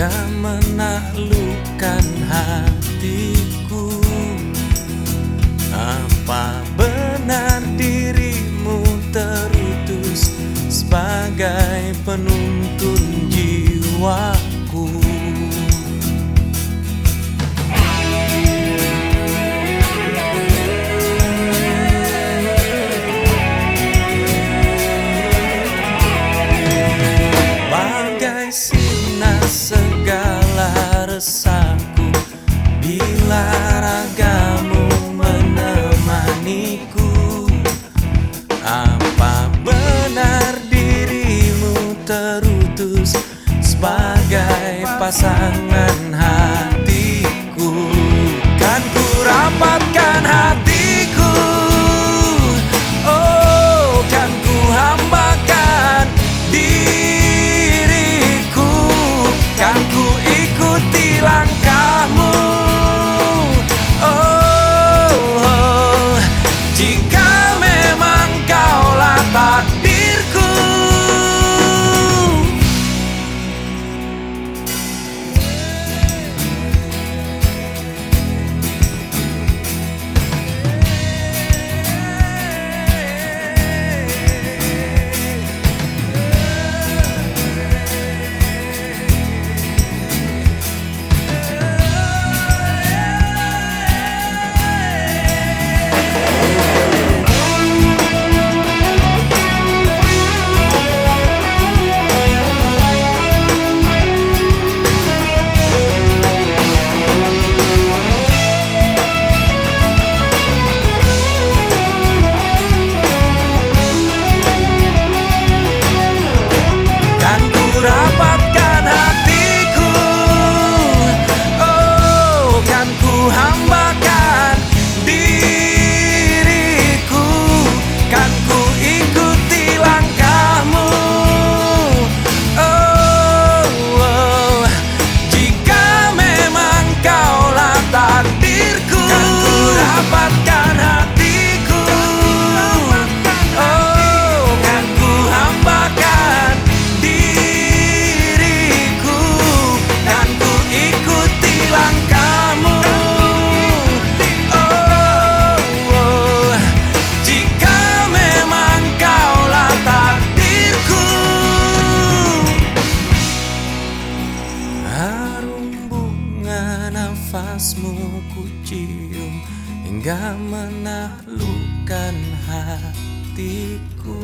Hingga menaklukkan hatiku Apa benar dirimu terutus Sebagai penuntun jiwaku sun. ragamu menemaniku. Apa benar dirimu terutus sebagai pasangan? Tasmu ku cium hingga menaklukkan hatiku.